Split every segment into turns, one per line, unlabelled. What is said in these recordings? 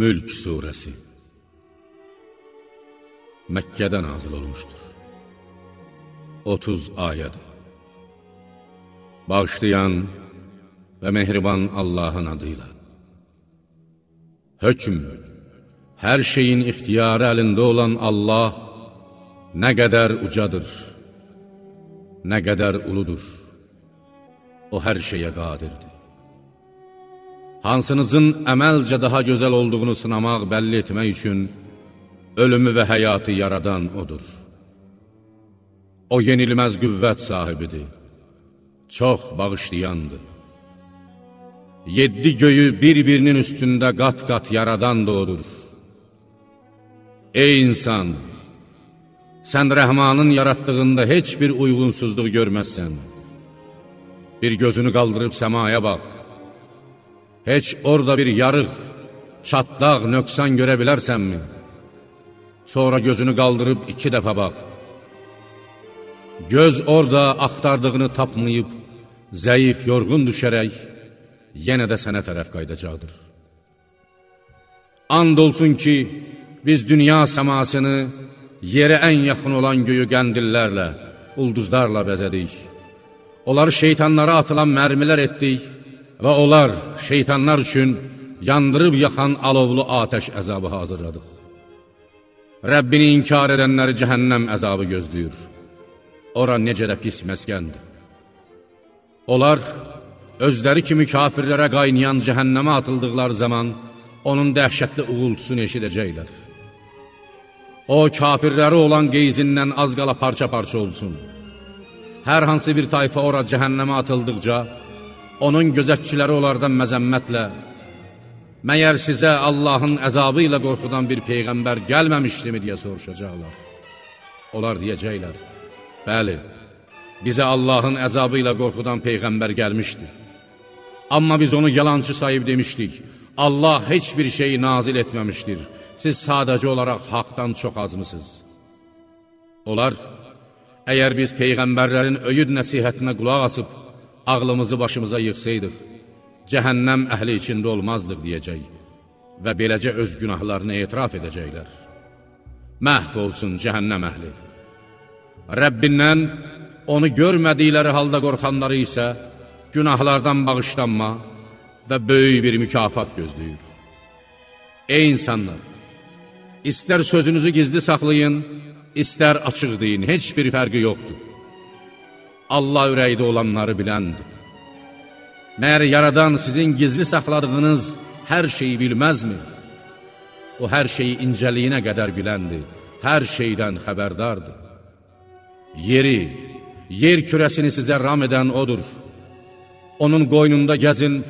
Mülk Suresi Məkkədə nazil olmuşdur. 30 ayədir. Bağışlayan və mehriban Allahın adıyla. Hökm, hər şeyin ixtiyarı əlində olan Allah nə qədər ucadır, nə qədər uludur. O hər şeyə qadirdir. Hansınızın əməlcə daha gözəl olduğunu sınamaq, bəlli etmək üçün ölümü və həyatı yaradan odur. O yenilməz qüvvət sahibidir, çox bağışlayandır. Yeddi göyü bir-birinin üstündə qat-qat yaradan da odur. Ey insan! Sən rəhmanın yaratdığında heç bir uyğunsuzluq görməzsən. Bir gözünü qaldırıb səmaya bax. Heç orada bir yarıq, çatlaq, nöqsan görə bilərsənmi? Sonra gözünü qaldırıb iki dəfə bax. Göz orada axtardığını tapmayıb, zəif, yorğun düşərək, yenə də sənə tərəf qaydacaqdır. And olsun ki, biz dünya səmasını yerə ən yaxın olan göyü qəndillərlə, ulduzlarla bəzədik. Onları şeytanlara atılan mərmilər etdik və onlar şeytanlar üçün yandırıb yaxan alovlu atəş əzabı hazırladıq. Rəbbini inkar edənləri cəhənnəm əzabı gözləyir. Ora necə də pis məskəndir. Onlar özləri kimi kafirlərə qaynayan cəhənnəmə atıldıqları zaman onun dəhşətli uğultusunu eşidəcəklər. O, kafirləri olan qeyzindən az qala parça-parça olsun. Hər hansı bir tayfa ora cəhənnəmə atıldıqca, onun gözətçiləri onlardan məzəmmətlə, məyər sizə Allahın əzabı ilə qorxudan bir peyğəmbər gəlməmişdimi deyə soruşacaqlar. Onlar deyəcəklər, bəli, bizə Allahın əzabı ilə qorxudan peyğəmbər gəlmişdi. Amma biz onu yalancı sayıb demişdik, Allah heç bir şeyi nazil etməmişdir, siz sadəcə olaraq haqdan çox azmısınız. Onlar, əgər biz peyğəmbərlərin öyüd nəsihətinə qulaq asıb, ağlımızı başımıza yıxsaydıq, cəhənnəm əhli içində olmazdıq deyəcək və beləcə öz günahlarını etiraf edəcəklər. Məhv olsun cəhənnəm əhli. Rəbbindən onu görmədikləri halda qorxanları isə günahlardan bağışlanma və böyük bir mükafat gözləyir. Ey insanlar! İstər sözünüzü gizli saxlayın, istər açıq deyin, heç bir fərqi yoxdur. Allah ürəkdə olanları biləndir. Məyər yaradan sizin gizli saxladığınız hər şeyi bilməzmi? O, hər şeyi incəliyinə qədər biləndir, hər şeydən xəbərdardır. Yeri, yer kürəsini sizə ram edən odur. Onun qoynunda gəzin,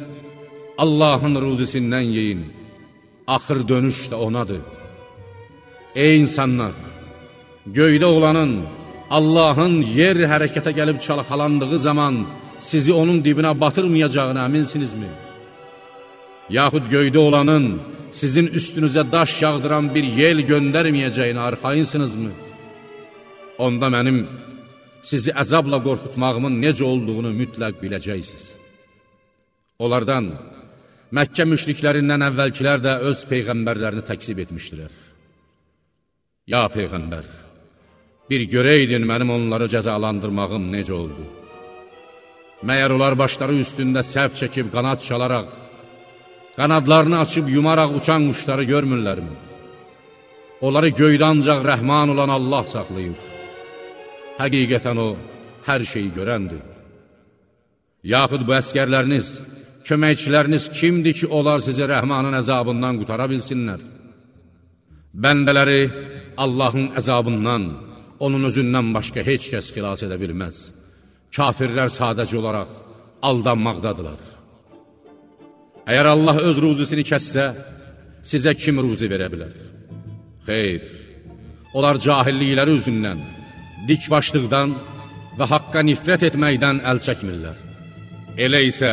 Allahın ruzisindən yeyin, axır dönüş də onadır. Ey insanlar! Göydə olanın, Allahın yer hərəkətə gəlib çalxalandığı zaman sizi onun dibinə batırmayacağına əminsinizmi? Yaxud göydə olanın sizin üstünüzə daş yağdıran bir yel göndərməyəcəyinə arxayınsınızmı? Onda mənim sizi əzabla qorxutmağımın necə olduğunu mütləq biləcəksiniz. Onlardan, Məkkə müşriklərindən əvvəlkilər də öz peyğəmbərlərini təksib etmişdilər. Ya Peyğəmbər, bir görəydin mənim onları cəzalandırmağım necə oldu? Məyər onlar başları üstündə səhv çəkib qanad çalaraq, qanadlarını açıb yumaraq uçan quşları görmürlərmi? Onları göydə ancaq rəhman olan Allah saxlayır. Həqiqətən o, hər şeyi görəndir. Yaxud bu əskərləriniz, köməkçiləriniz kimdir ki, onlar sizi rəhmanın əzabından qutara bilsinlər? Bəndələri Allahın əzabından, onun özündən başqa heç kəs xilas edə bilməz. Kafirlər sadəcə olaraq aldanmaqdadılar. Əgər Allah öz ruzisini kəssə, sizə kim ruzi verə bilər? Xeyr, onlar cahillikləri üzündən, dikbaşlıqdan və haqqa nifrət etməkdən əl çəkmirlər. Elə isə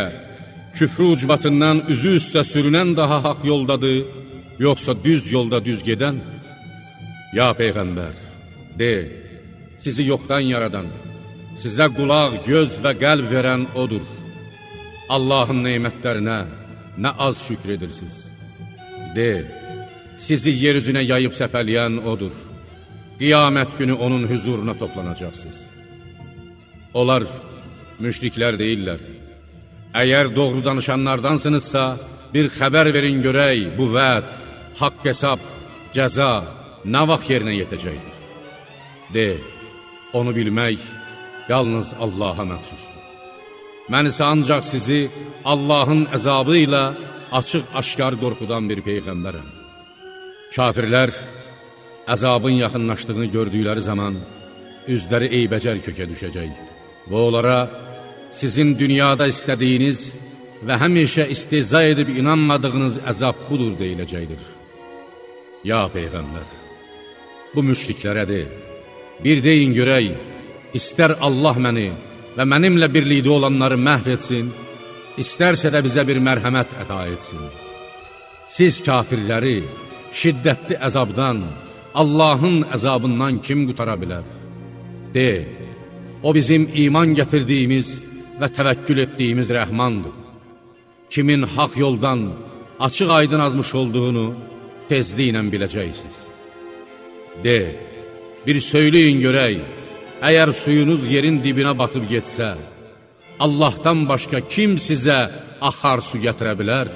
küfrü ucbatından üzü üstə sürünən daha haqq yoldadır, yoxsa düz yolda düz gedən? Ya Peyğəmbər, de, sizi yoxdan yaradan, sizə qulaq, göz və qəlb verən odur. Allahın neymətlərinə nə az şükr edirsiniz. De, sizi yer üzünə yayıb səpələyən odur. Qiyamət günü onun hüzuruna toplanacaqsınız. Onlar müşriklər deyirlər. Əgər doğru danışanlardansınızsa, bir xəbər verin görək, bu vəd, haqq hesab, cəza nə vaxt yerinə yetəcəkdir? De, onu bilmək yalnız Allaha məxsusdur. Mən isə ancaq sizi Allahın əzabı ilə açıq-aşkar qorxudan bir peyğəmbərəm. Kafirlər əzabın yaxınlaşdığını gördükləri zaman üzləri eybəcər kökə düşəcək və onlara sizin dünyada istədiyiniz və həmişə isteza edib inanmadığınız əzab budur deyiləcəkdir. Ya Peyğəmbər, bu müşriklərə de, bir deyin görək, istər Allah məni və mənimlə birlikdə olanları məhv etsin, istərsə də bizə bir mərhəmət əda etsin. Siz kafirləri şiddətli əzabdan, Allahın əzabından kim qutara bilər? De, o bizim iman gətirdiyimiz və təvəkkül etdiyimiz rəhmandır. Kimin haq yoldan açıq aydın azmış olduğunu tezliklə biləcəksiniz. De, bir söyləyin görək, əgər suyunuz yerin dibinə batıb getsə, Allahdan başqa kim sizə axar su gətirə bilər?